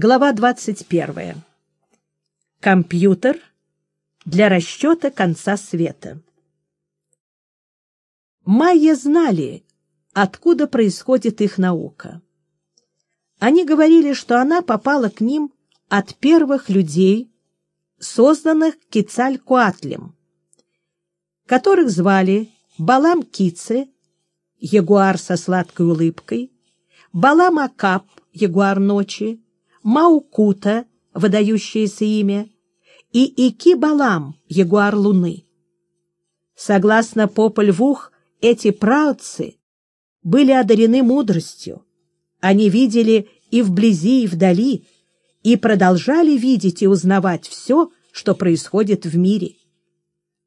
Глава 21. Компьютер для расчета конца света. Майя знали, откуда происходит их наука. Они говорили, что она попала к ним от первых людей, созданных Кицалькуатлем, которых звали Балам Кице, ягуар со сладкой улыбкой, Балам Акап, ягуар ночи, Маукута, выдающееся имя, и Ики-Балам, ягуар Луны. Согласно Попольвух, эти праотцы были одарены мудростью. Они видели и вблизи, и вдали, и продолжали видеть и узнавать все, что происходит в мире.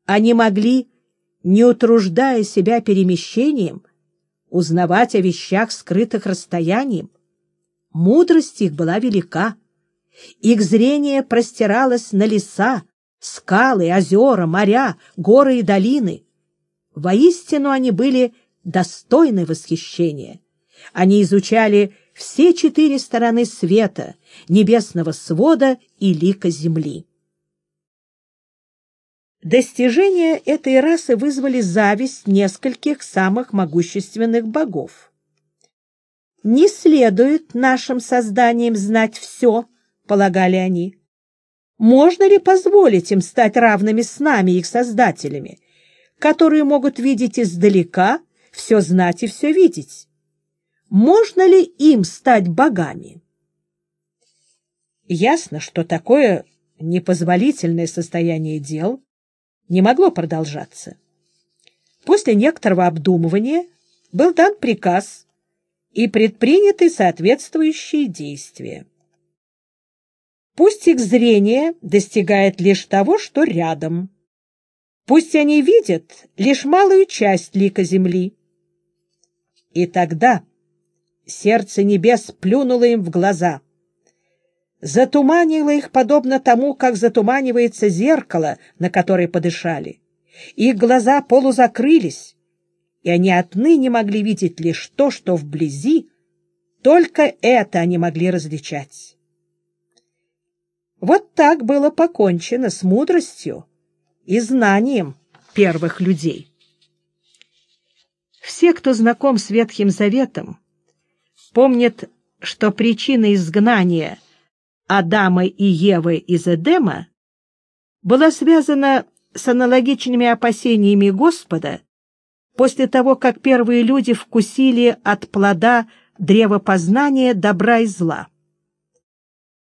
Они могли, не утруждая себя перемещением, узнавать о вещах, скрытых расстоянием, Мудрость их была велика. Их зрение простиралось на леса, скалы, озера, моря, горы и долины. Воистину они были достойны восхищения. Они изучали все четыре стороны света, небесного свода и лика земли. Достижения этой расы вызвали зависть нескольких самых могущественных богов не следует нашим созданиям знать все, полагали они. Можно ли позволить им стать равными с нами, их создателями, которые могут видеть издалека, все знать и все видеть? Можно ли им стать богами? Ясно, что такое непозволительное состояние дел не могло продолжаться. После некоторого обдумывания был дан приказ и предприняты соответствующие действия. Пусть их зрение достигает лишь того, что рядом. Пусть они видят лишь малую часть лика земли. И тогда сердце небес плюнуло им в глаза, затуманило их подобно тому, как затуманивается зеркало, на которое подышали. Их глаза полузакрылись, и они отныне могли видеть лишь то, что вблизи, только это они могли различать. Вот так было покончено с мудростью и знанием первых людей. Все, кто знаком с Ветхим Заветом, помнят, что причина изгнания Адама и Евы из Эдема была связана с аналогичными опасениями Господа после того, как первые люди вкусили от плода древа познания добра и зла.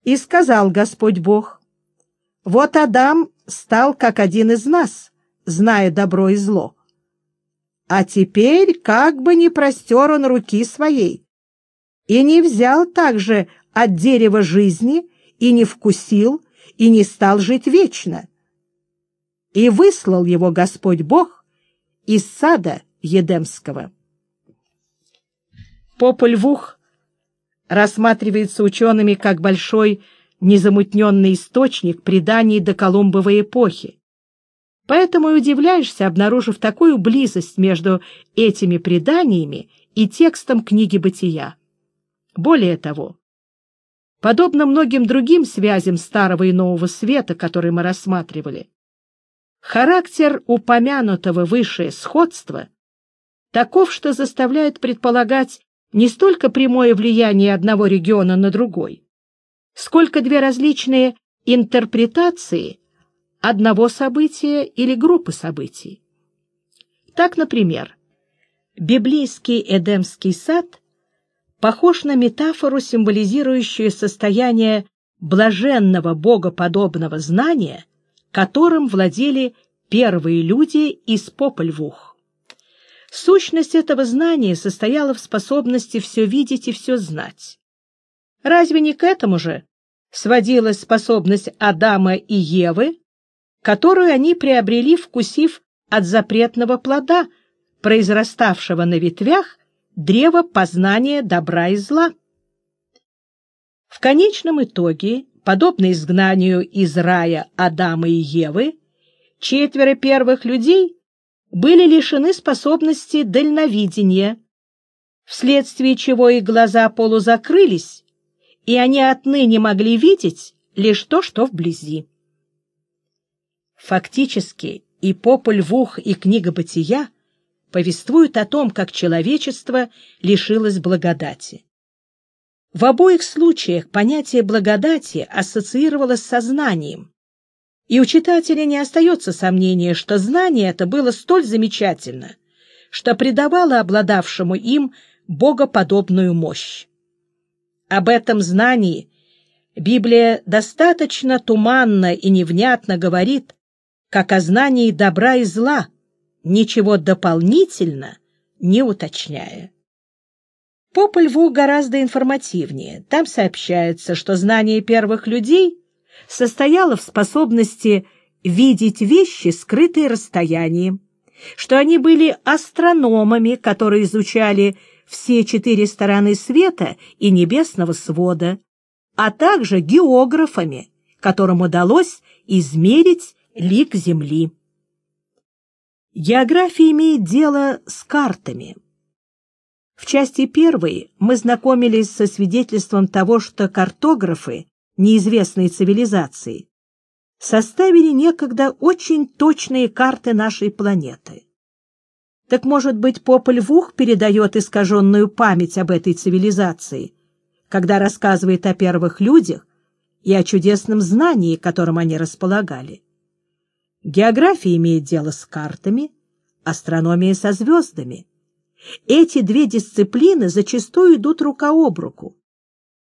И сказал Господь Бог, «Вот Адам стал как один из нас, зная добро и зло. А теперь как бы не простер он руки своей и не взял также от дерева жизни и не вкусил, и не стал жить вечно. И выслал его Господь Бог из сада Едемского. Попольвух рассматривается учеными как большой незамутненный источник преданий до Колумбовой эпохи. Поэтому и удивляешься, обнаружив такую близость между этими преданиями и текстом книги «Бытия». Более того, подобно многим другим связям Старого и Нового Света, которые мы рассматривали, Характер упомянутого выше сходства таков, что заставляет предполагать не столько прямое влияние одного региона на другой, сколько две различные интерпретации одного события или группы событий. Так, например, библейский Эдемский сад похож на метафору, символизирующую состояние блаженного богоподобного знания – которым владели первые люди из Попольвух. Сущность этого знания состояла в способности все видеть и все знать. Разве не к этому же сводилась способность Адама и Евы, которую они приобрели, вкусив от запретного плода, произраставшего на ветвях древа познания добра и зла? В конечном итоге подобно изгнанию из рая Адама и Евы, четверо первых людей были лишены способности дальновидения, вследствие чего их глаза полузакрылись, и они отныне могли видеть лишь то, что вблизи. Фактически и «Пополь Вух», и «Книга бытия» повествуют о том, как человечество лишилось благодати. В обоих случаях понятие благодати ассоциировалось с сознанием, и у читателя не остается сомнения, что знание это было столь замечательно, что придавало обладавшему им богоподобную мощь. Об этом знании Библия достаточно туманно и невнятно говорит, как о знании добра и зла, ничего дополнительно не уточняя. По Льву гораздо информативнее. Там сообщается, что знание первых людей состояло в способности видеть вещи, скрытые расстоянием, что они были астрономами, которые изучали все четыре стороны света и небесного свода, а также географами, которым удалось измерить лик Земли. География имеет дело с картами. В части первой мы знакомились со свидетельством того, что картографы неизвестной цивилизации составили некогда очень точные карты нашей планеты. Так, может быть, Пополь Вух передает искаженную память об этой цивилизации, когда рассказывает о первых людях и о чудесном знании, которым они располагали. География имеет дело с картами, астрономия со звездами. Эти две дисциплины зачастую идут рука об руку,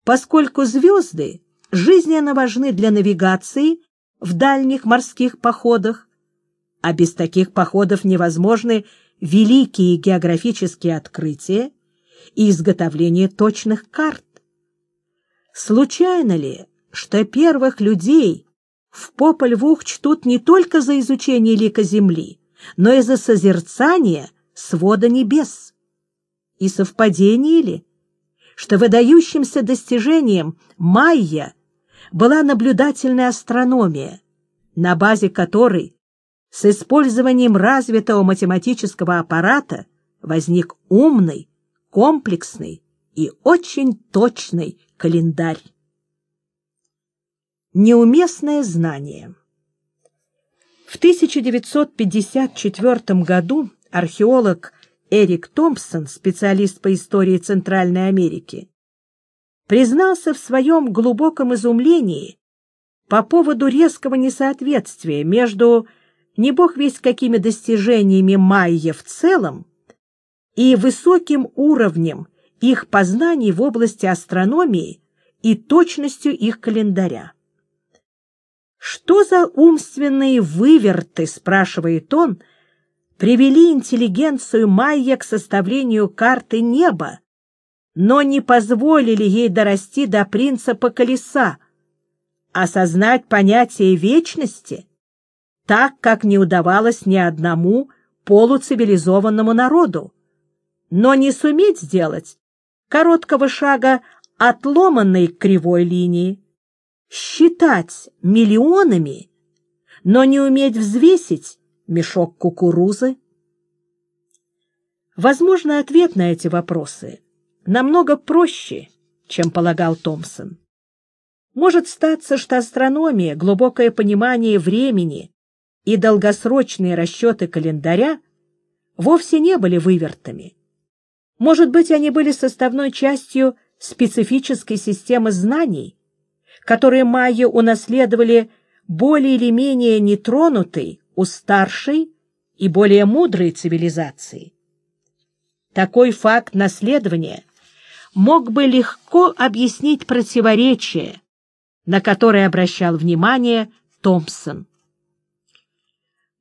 поскольку звезды жизненно важны для навигации в дальних морских походах, а без таких походов невозможны великие географические открытия и изготовление точных карт. Случайно ли, что первых людей в Попольвух чтут не только за изучение лика Земли, но и за созерцание свода небес? И совпадение ли, что выдающимся достижением майя была наблюдательная астрономия, на базе которой с использованием развитого математического аппарата возник умный, комплексный и очень точный календарь. Неуместное знание В 1954 году археолог Эрик Томпсон, специалист по истории Центральной Америки, признался в своем глубоком изумлении по поводу резкого несоответствия между не бог весть какими достижениями майя в целом и высоким уровнем их познаний в области астрономии и точностью их календаря. «Что за умственные выверты, — спрашивает он, — привели интеллигенцию майя к составлению карты неба, но не позволили ей дорасти до принципа колеса, осознать понятие вечности, так, как не удавалось ни одному полуцивилизованному народу, но не суметь сделать короткого шага отломанной кривой линии, считать миллионами, но не уметь взвесить мешок кукурузы? Возможно, ответ на эти вопросы намного проще, чем полагал Томпсон. Может статься, что астрономия, глубокое понимание времени и долгосрочные расчеты календаря вовсе не были вывертами. Может быть, они были составной частью специфической системы знаний, которые майя унаследовали более или менее нетронутой у старшей и более мудрой цивилизации. Такой факт наследования мог бы легко объяснить противоречие, на которое обращал внимание Томпсон.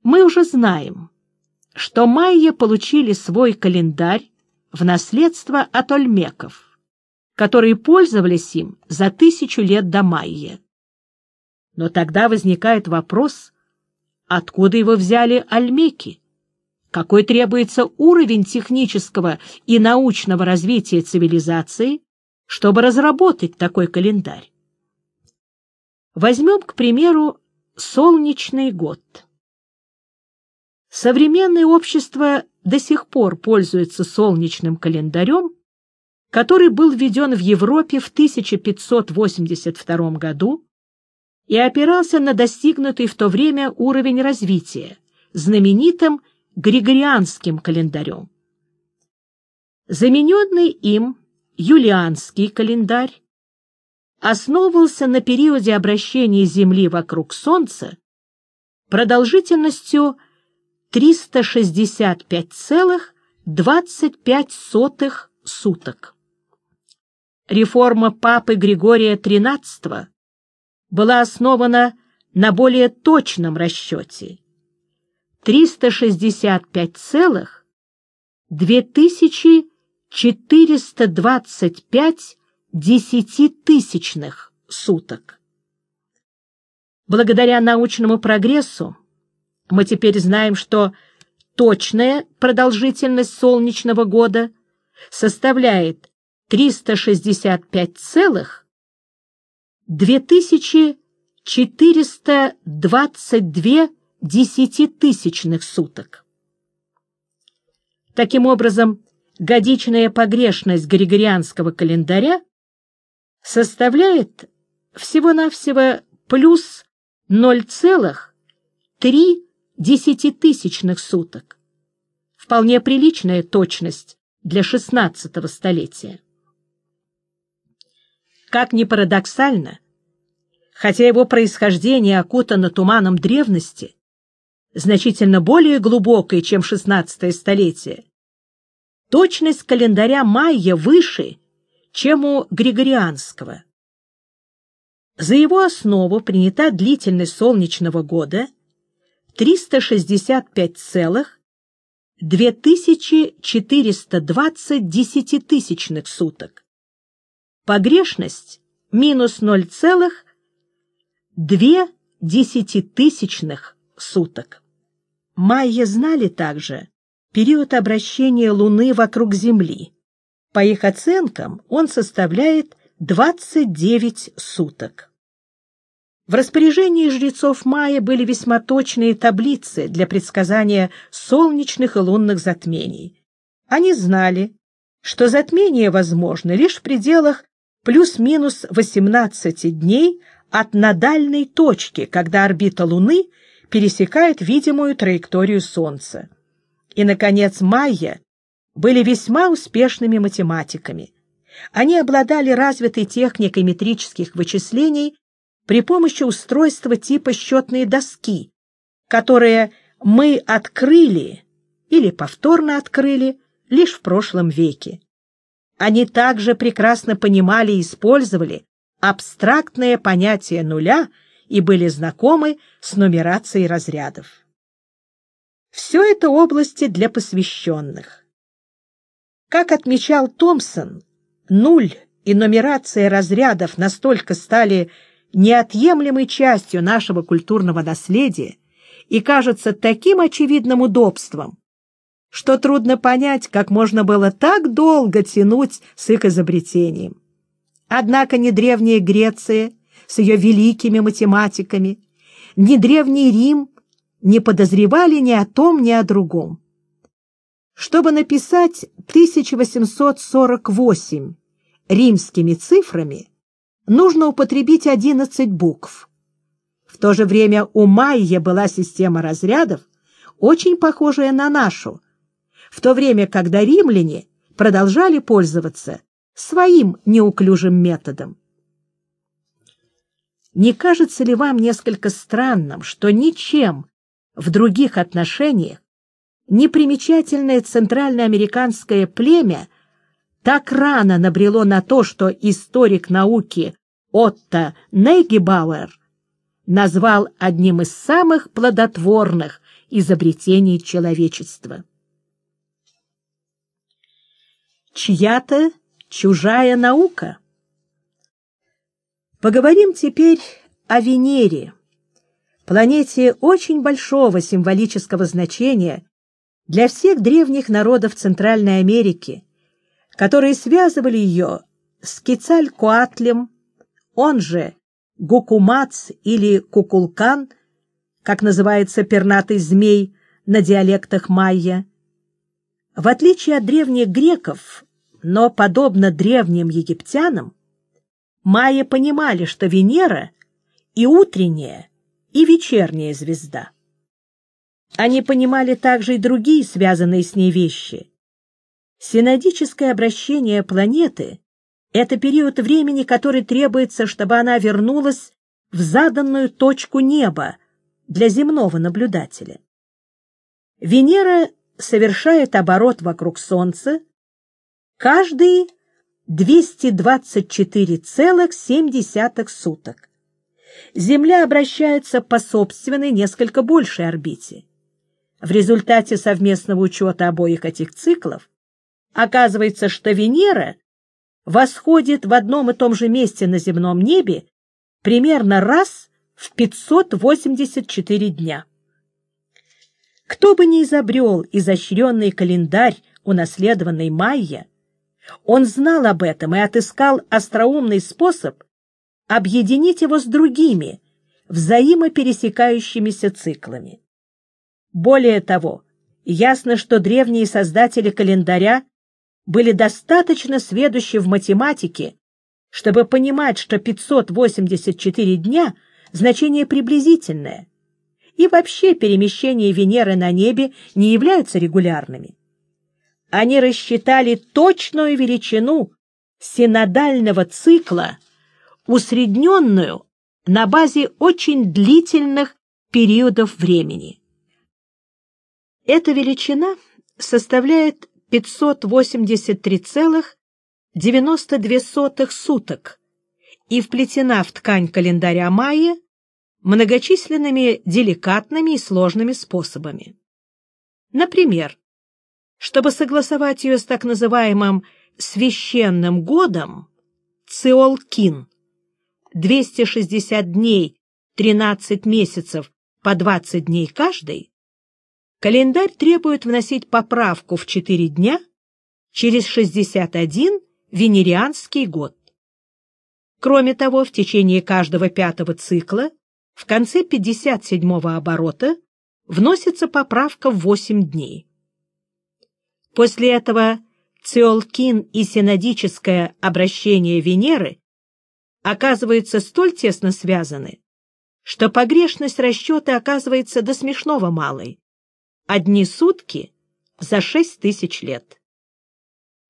Мы уже знаем, что майя получили свой календарь в наследство от ольмеков, которые пользовались им за тысячу лет до майя. Но тогда возникает вопрос, откуда его взяли ольмеки? какой требуется уровень технического и научного развития цивилизации, чтобы разработать такой календарь. Возьмем, к примеру, солнечный год. Современное общество до сих пор пользуется солнечным календарем который был введен в Европе в 1582 году и опирался на достигнутый в то время уровень развития, знаменитым Григорианским календарем. Замененный им Юлианский календарь основывался на периоде обращения Земли вокруг Солнца продолжительностью 365,25 суток. Реформа Папы Григория XIII была основана на более точном расчете 365,2425 десятитысячных суток. Благодаря научному прогрессу мы теперь знаем, что точная продолжительность солнечного года составляет 365 целых 2422 десятитысячных суток. Таким образом, годичная погрешность Григорианского календаря составляет всего-навсего плюс 0,3 десятитысячных суток. Вполне приличная точность для XVI столетия. Как ни парадоксально, хотя его происхождение окутано туманом древности, значительно более глубокой, чем XVI столетие, точность календаря майя выше, чем у григорианского. За его основу принята длительность солнечного года 365,2420 десятитысячных суток. Погрешность минус 0,2 десятитысячных суток. Майя знали также период обращения Луны вокруг Земли. По их оценкам он составляет 29 суток. В распоряжении жрецов Майя были весьма точные таблицы для предсказания солнечных и лунных затмений. Они знали, что затмение возможно лишь в пределах плюс-минус 18 дней от надальной точки, когда орбита Луны пересекает видимую траекторию Солнца. И, наконец, майя были весьма успешными математиками. Они обладали развитой техникой метрических вычислений при помощи устройства типа счетные доски, которые мы открыли или повторно открыли лишь в прошлом веке. Они также прекрасно понимали и использовали абстрактное понятие нуля — и были знакомы с нумерацией разрядов. Все это области для посвященных. Как отмечал Томпсон, нуль и нумерация разрядов настолько стали неотъемлемой частью нашего культурного наследия и кажутся таким очевидным удобством, что трудно понять, как можно было так долго тянуть с их изобретением. Однако ни древняя Греция, с ее великими математиками, ни Древний Рим не подозревали ни о том, ни о другом. Чтобы написать 1848 римскими цифрами, нужно употребить 11 букв. В то же время у Майя была система разрядов, очень похожая на нашу, в то время, когда римляне продолжали пользоваться своим неуклюжим методом. Не кажется ли вам несколько странным, что ничем в других отношениях непримечательное центральноамериканское племя так рано набрело на то, что историк науки Отто Нейгебауэр назвал одним из самых плодотворных изобретений человечества. Чья-то чужая наука — Поговорим теперь о Венере, планете очень большого символического значения для всех древних народов Центральной Америки, которые связывали ее с Кецалькоатлем, он же Гукумац или Кукулкан, как называется пернатый змей на диалектах майя. В отличие от древних греков, Но, подобно древним египтянам, майя понимали, что Венера и утренняя, и вечерняя звезда. Они понимали также и другие связанные с ней вещи. Синодическое обращение планеты — это период времени, который требуется, чтобы она вернулась в заданную точку неба для земного наблюдателя. Венера совершает оборот вокруг Солнца каждые 224,7 суток. Земля обращается по собственной несколько большей орбите. В результате совместного учета обоих этих циклов оказывается, что Венера восходит в одном и том же месте на земном небе примерно раз в 584 дня. Кто бы ни изобрел изощренный календарь, унаследованный Майя, он знал об этом и отыскал остроумный способ объединить его с другими, взаимопересекающимися циклами. Более того, ясно, что древние создатели календаря были достаточно сведущи в математике, чтобы понимать, что 584 дня — значение приблизительное, и вообще перемещения Венеры на небе не являются регулярными. Они рассчитали точную величину синодального цикла, усредненную на базе очень длительных периодов времени. Эта величина составляет 583,92 суток и вплетена в ткань календаря майя многочисленными деликатными и сложными способами. Например, чтобы согласовать ее с так называемым «священным годом» Циолкин 260 дней, 13 месяцев по 20 дней каждый, Календарь требует вносить поправку в 4 дня через 61 венерианский год. Кроме того, в течение каждого пятого цикла в конце 57-го оборота вносится поправка в 8 дней. После этого циолкин и синодическое обращение Венеры оказываются столь тесно связаны, что погрешность расчета оказывается до смешного малой одни сутки за шесть тысяч лет.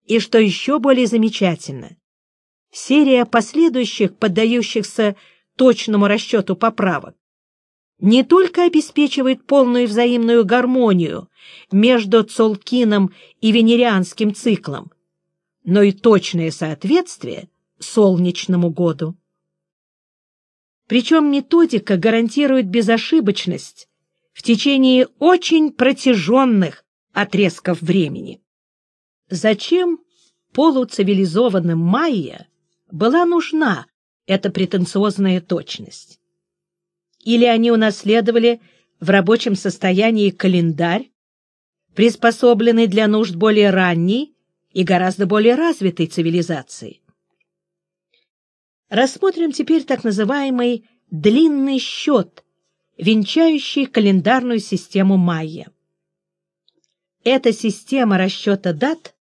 И что еще более замечательно, серия последующих, поддающихся точному расчету поправок, не только обеспечивает полную взаимную гармонию между Цолкином и Венерианским циклом, но и точное соответствие солнечному году. Причем методика гарантирует безошибочность в течение очень протяженных отрезков времени. Зачем полуцивилизованным майя была нужна эта претенциозная точность? Или они унаследовали в рабочем состоянии календарь, приспособленный для нужд более ранней и гораздо более развитой цивилизации? Рассмотрим теперь так называемый «длинный счет», венчающий календарную систему майя. Эта система расчета дат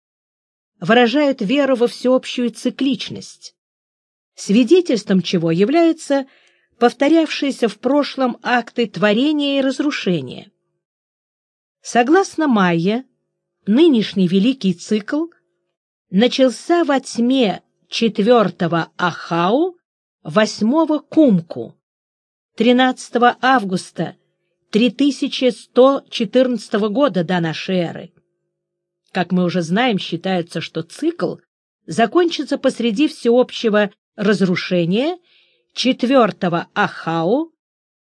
выражает веру во всеобщую цикличность, свидетельством чего являются повторявшиеся в прошлом акты творения и разрушения. Согласно майя, нынешний великий цикл начался во тьме четвертого Ахау, восьмого Кумку, 13 августа 3114 года до нашей эры. Как мы уже знаем, считается, что цикл закончится посреди всеобщего разрушения 4 Ахау,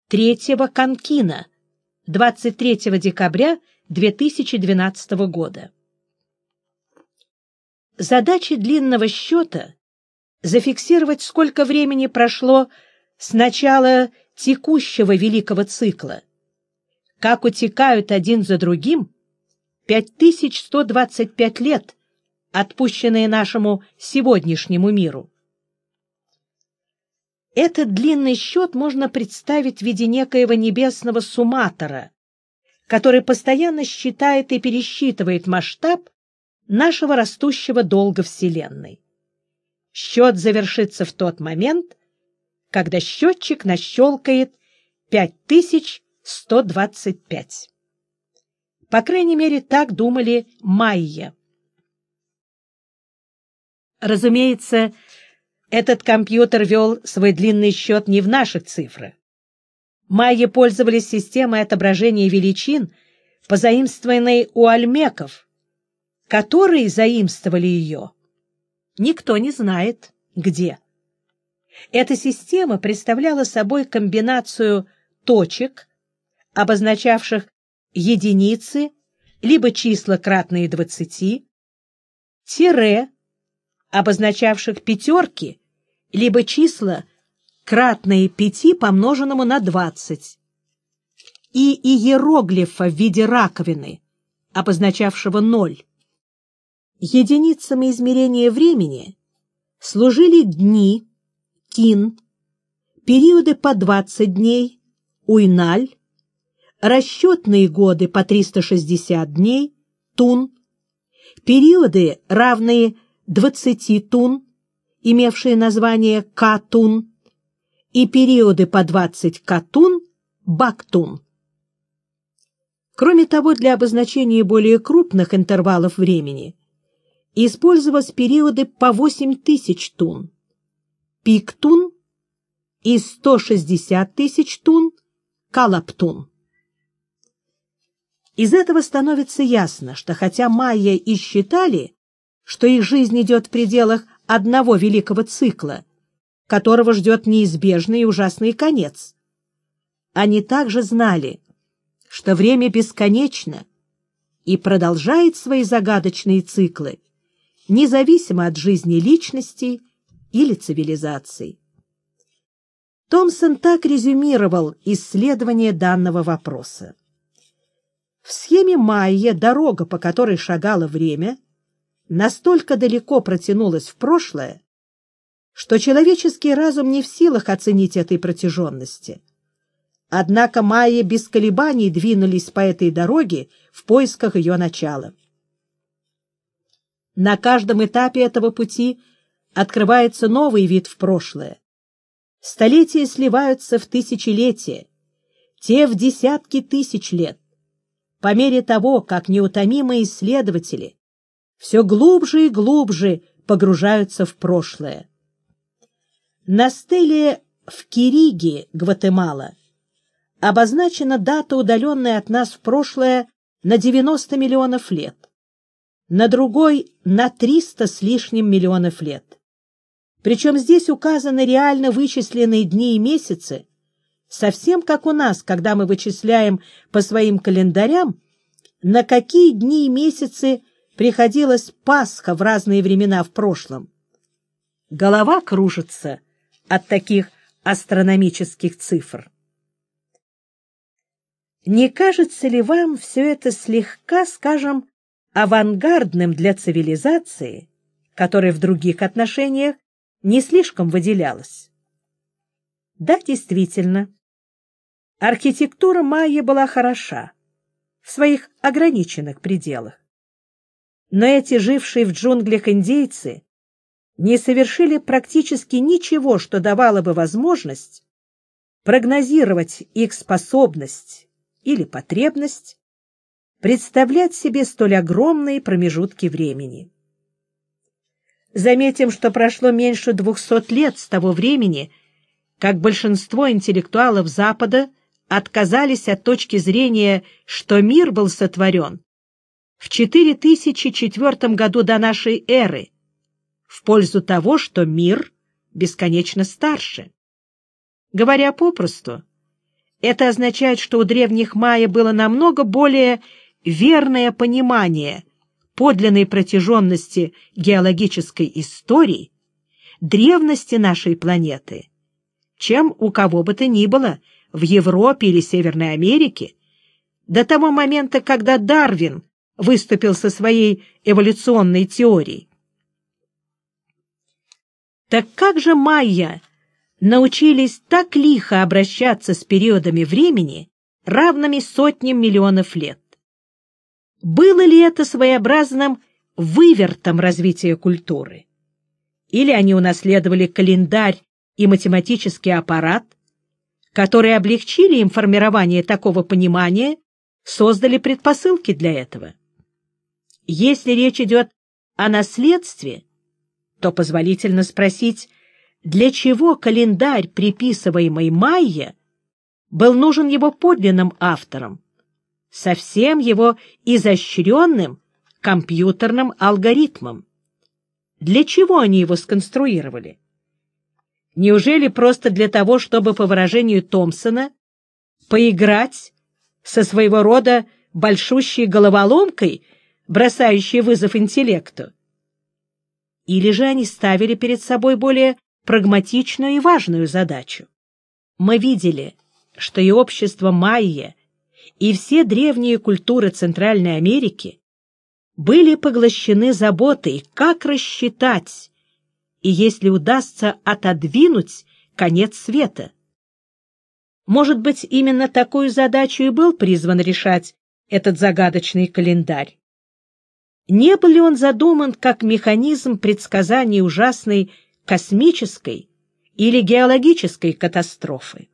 3 Канкина, 23 декабря 2012 года. Задача длинного счета — зафиксировать, сколько времени прошло с начала текущего великого цикла, как утекают один за другим 5125 лет, отпущенные нашему сегодняшнему миру. Этот длинный счет можно представить в виде некоего небесного сумматора, который постоянно считает и пересчитывает масштаб нашего растущего долга Вселенной. Счет завершится в тот момент, когда счетчик нащелкает 5125. По крайней мере, так думали майя. Разумеется, этот компьютер вел свой длинный счет не в наших цифрах. Майя пользовались системой отображения величин, позаимствованной у альмеков, которые заимствовали ее. Никто не знает, где. Эта система представляла собой комбинацию точек, обозначавших единицы, либо числа кратные двадцати, тире, обозначавших пятерки, либо числа кратные пяти помноженному на двадцать, и иероглифа в виде раковины, обозначавшего ноль. Единицами измерения времени служили дни, кин, периоды по 20 дней, уйналь, расчетные годы по 360 дней, тун, периоды, равные 20 тун, имевшие название катун, и периоды по 20 катун, бактун. Кроме того, для обозначения более крупных интервалов времени использовались периоды по 8 тысяч тун, пик тун и 160 тысяч тун, калаптун. Из этого становится ясно, что хотя майя и считали, что их жизнь идет в пределах одного великого цикла, которого ждет неизбежный и ужасный конец, они также знали, что время бесконечно и продолжает свои загадочные циклы, независимо от жизни личностей или цивилизаций. Томсон так резюмировал исследование данного вопроса. В схеме Майя дорога, по которой шагало время, настолько далеко протянулась в прошлое, что человеческий разум не в силах оценить этой протяженности. Однако майя без колебаний двинулись по этой дороге в поисках ее начала. На каждом этапе этого пути открывается новый вид в прошлое. Столетия сливаются в тысячелетия, те в десятки тысяч лет. По мере того, как неутомимые исследователи все глубже и глубже погружаются в прошлое. На стеле в Кириге, Гватемала, обозначена дата, удаленная от нас в прошлое на 90 миллионов лет, на другой — на 300 с лишним миллионов лет. Причем здесь указаны реально вычисленные дни и месяцы, совсем как у нас, когда мы вычисляем по своим календарям, на какие дни и месяцы приходилась Пасха в разные времена в прошлом. Голова кружится от таких астрономических цифр. Не кажется ли вам все это слегка, скажем, авангардным для цивилизации, которая в других отношениях не слишком выделялась. Да, действительно, архитектура майя была хороша в своих ограниченных пределах. Но эти жившие в джунглях индейцы не совершили практически ничего, что давало бы возможность прогнозировать их способность или потребность представлять себе столь огромные промежутки времени. Заметим, что прошло меньше двухсот лет с того времени, как большинство интеллектуалов Запада отказались от точки зрения, что мир был сотворен в 4004 году до нашей эры, в пользу того, что мир бесконечно старше. Говоря попросту, это означает, что у древних майя было намного более верное понимание подлинной протяженности геологической истории, древности нашей планеты, чем у кого бы то ни было в Европе или Северной Америке, до того момента, когда Дарвин выступил со своей эволюционной теорией. Так как же майя научились так лихо обращаться с периодами времени, равными сотням миллионов лет? Было ли это своеобразным вывертом развития культуры, или они унаследовали календарь и математический аппарат, которые облегчили им формирование такого понимания, создали предпосылки для этого. Если речь идет о наследстве, то позволительно спросить, для чего календарь, приписываемый Майе, был нужен его подлинным авторам, совсем его изощренным компьютерным алгоритмом. Для чего они его сконструировали? Неужели просто для того, чтобы, по выражению Томпсона, поиграть со своего рода большущей головоломкой, бросающей вызов интеллекту? Или же они ставили перед собой более прагматичную и важную задачу? Мы видели, что и общество майя, и все древние культуры Центральной Америки были поглощены заботой, как рассчитать, и если удастся отодвинуть конец света. Может быть, именно такую задачу и был призван решать этот загадочный календарь. Не был ли он задуман как механизм предсказания ужасной космической или геологической катастрофы?